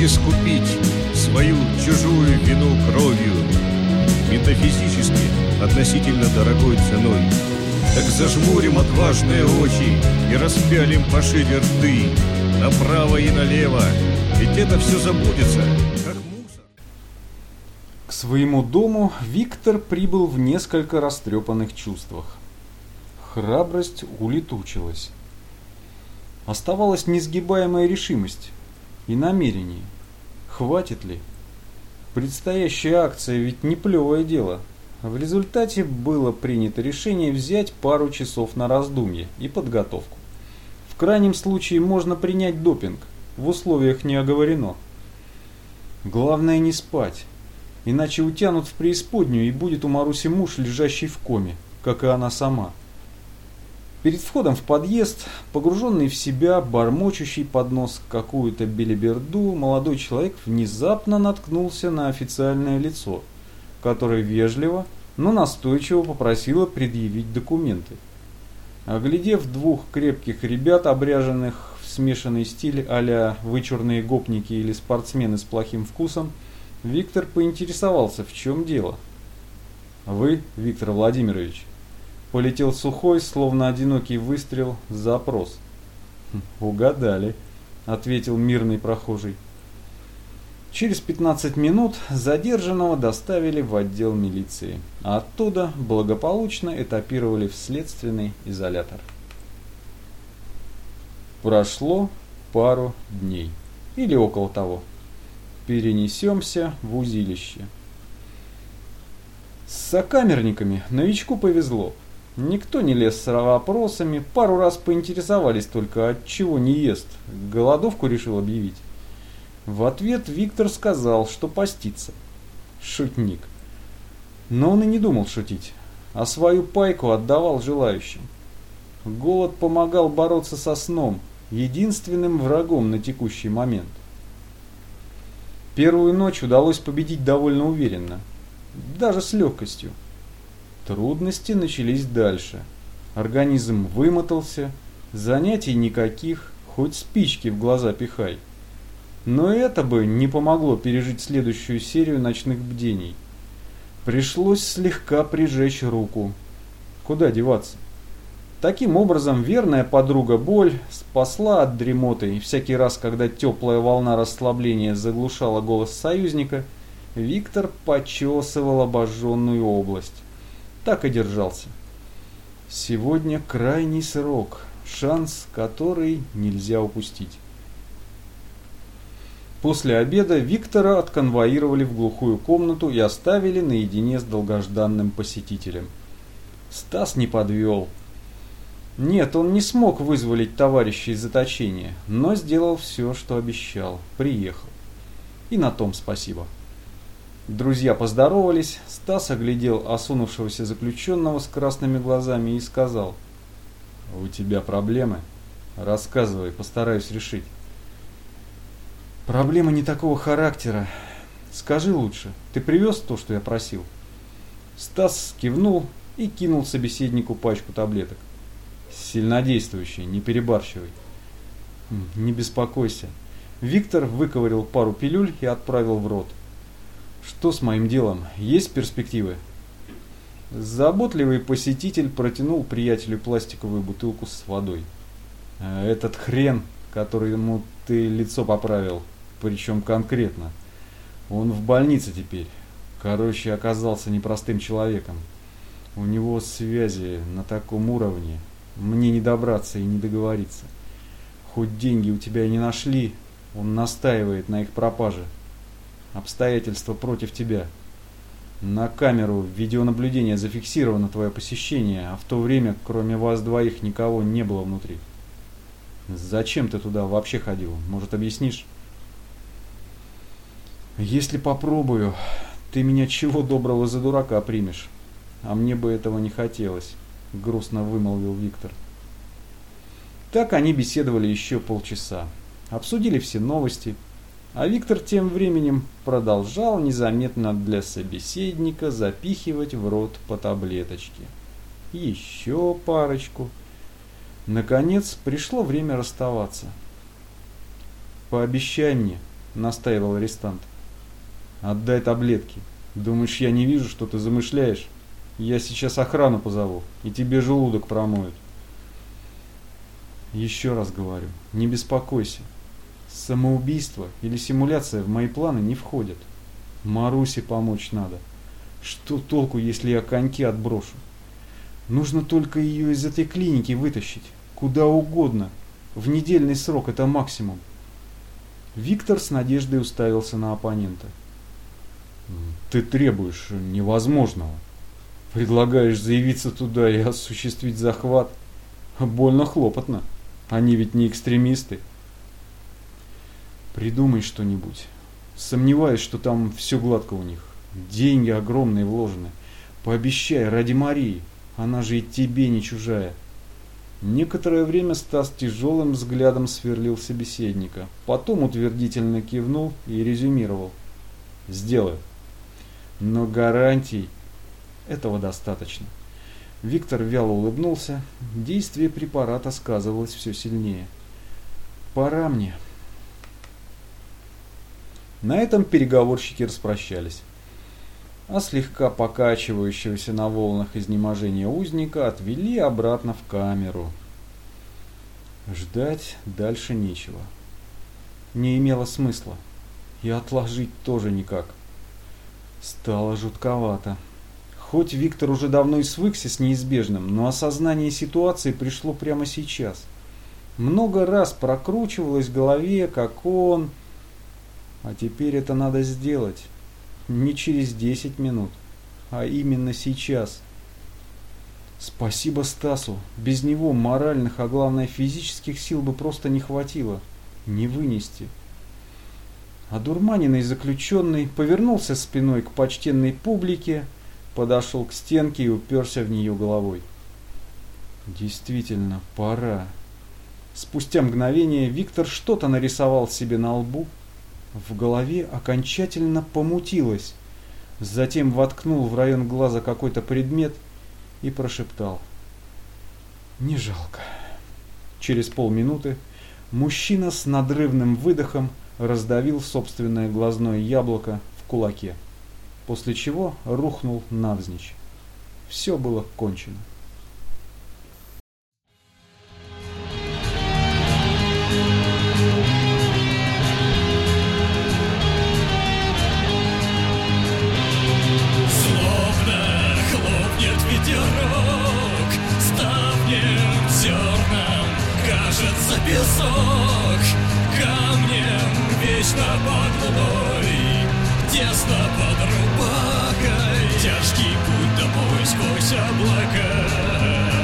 искупить свою чужую вину кровью, метафизически относительно дорогой ценой. Так зажмурим отважные очи и распялим пошире рты направо и налево, ведь это все забудется, как мусор. К своему дому Виктор прибыл в несколько растрепанных чувствах. Храбрость улетучилась. Оставалась несгибаемая решимость и намерение. Хватит ли? Предстоящая акция ведь не плевое дело. В результате было принято решение взять пару часов на раздумье и подготовку. В крайнем случае можно принять допинг, в условиях не оговорено. Главное не спать, иначе утянут в преисподнюю и будет у Маруси муж, лежащий в коме, как и она сама. Перед входом в подъезд, погруженный в себя, бормочущий под нос какую-то белиберду, молодой человек внезапно наткнулся на официальное лицо, которое вежливо, но настойчиво попросило предъявить документы. Оглядев двух крепких ребят, обряженных в смешанный стиль а вычурные гопники или спортсмены с плохим вкусом, Виктор поинтересовался, в чем дело. «Вы, Виктор Владимирович?» Полетел сухой, словно одинокий выстрел, запрос. «Хм, «Угадали», — ответил мирный прохожий. Через 15 минут задержанного доставили в отдел милиции, а оттуда благополучно этапировали в следственный изолятор. Прошло пару дней, или около того. Перенесемся в узилище. С сокамерниками новичку повезло – Никто не лез с вопросами, пару раз поинтересовались только, от чего не ест. Голодовку решил объявить. В ответ Виктор сказал, что постится. Шутник. Но он и не думал шутить, а свою пайку отдавал желающим. Голод помогал бороться со сном, единственным врагом на текущий момент. Первую ночь удалось победить довольно уверенно, даже с легкостью. Трудности начались дальше. Организм вымотался, занятий никаких, хоть спички в глаза пихай. Но это бы не помогло пережить следующую серию ночных бдений. Пришлось слегка прижечь руку. Куда деваться? Таким образом, верная подруга боль спасла от дремоты, и всякий раз, когда теплая волна расслабления заглушала голос союзника, Виктор почесывал обожженную область так и держался. Сегодня крайний срок, шанс, который нельзя упустить. После обеда Виктора отконвоировали в глухую комнату и оставили наедине с долгожданным посетителем. Стас не подвел. Нет, он не смог вызволить товарища из заточения, но сделал все, что обещал. Приехал. И на том спасибо. Друзья поздоровались, Стас оглядел осунувшегося заключенного с красными глазами и сказал, «У тебя проблемы? Рассказывай, постараюсь решить». «Проблема не такого характера. Скажи лучше, ты привез то, что я просил?» Стас кивнул и кинул собеседнику пачку таблеток. «Сильнодействующие, не перебарщивай». «Не беспокойся». Виктор выковырил пару пилюль и отправил в рот. Что с моим делом? Есть перспективы? Заботливый посетитель протянул приятелю пластиковую бутылку с водой. «Э, этот хрен, которому ты лицо поправил, причем конкретно, он в больнице теперь. Короче, оказался непростым человеком. У него связи на таком уровне, мне не добраться и не договориться. Хоть деньги у тебя и не нашли, он настаивает на их пропаже. Обстоятельства против тебя. На камеру видеонаблюдения зафиксировано твое посещение, а в то время, кроме вас двоих, никого не было внутри. Зачем ты туда вообще ходил? Может, объяснишь? Если попробую, ты меня чего доброго за дурака примешь. А мне бы этого не хотелось, грустно вымолвил Виктор. Так они беседовали еще полчаса. Обсудили все новости. А Виктор тем временем продолжал незаметно для собеседника запихивать в рот по таблеточке. Еще парочку. Наконец пришло время расставаться. «Пообещай мне», — настаивал арестант. «Отдай таблетки. Думаешь, я не вижу, что ты замышляешь? Я сейчас охрану позову, и тебе желудок промоют». Еще раз говорю, не беспокойся. Самоубийство или симуляция в мои планы не входят. Марусе помочь надо. Что толку, если я коньки отброшу? Нужно только ее из этой клиники вытащить. Куда угодно. В недельный срок это максимум. Виктор с надеждой уставился на оппонента. Ты требуешь невозможного. Предлагаешь заявиться туда и осуществить захват. Больно хлопотно. Они ведь не экстремисты. Придумай что-нибудь. Сомневаюсь, что там все гладко у них. Деньги огромные вложены. Пообещай, ради Марии. Она же и тебе не чужая. Некоторое время Стас тяжелым взглядом сверлил собеседника. Потом утвердительно кивнул и резюмировал. Сделаю. Но гарантий этого достаточно. Виктор вяло улыбнулся. Действие препарата сказывалось все сильнее. «Пора мне». На этом переговорщики распрощались. А слегка покачивающегося на волнах изнеможения узника отвели обратно в камеру. Ждать дальше нечего. Не имело смысла. И отложить тоже никак. Стало жутковато. Хоть Виктор уже давно и свыкся с неизбежным, но осознание ситуации пришло прямо сейчас. Много раз прокручивалось в голове, как он... А теперь это надо сделать. Не через 10 минут, а именно сейчас. Спасибо Стасу. Без него моральных, а главное физических сил бы просто не хватило. Не вынести. Одурманенный заключенный повернулся спиной к почтенной публике, подошел к стенке и уперся в нее головой. Действительно, пора. Спустя мгновение Виктор что-то нарисовал себе на лбу. В голове окончательно помутилось. Затем воткнул в район глаза какой-то предмет и прошептал. Не жалко. Через полминуты мужчина с надрывным выдохом раздавил собственное глазное яблоко в кулаке после чего рухнул навзничь. Все было кончено. песок камнем, вечно под луной, тесно под рубакой, тяжкий путь домой сквозь облака.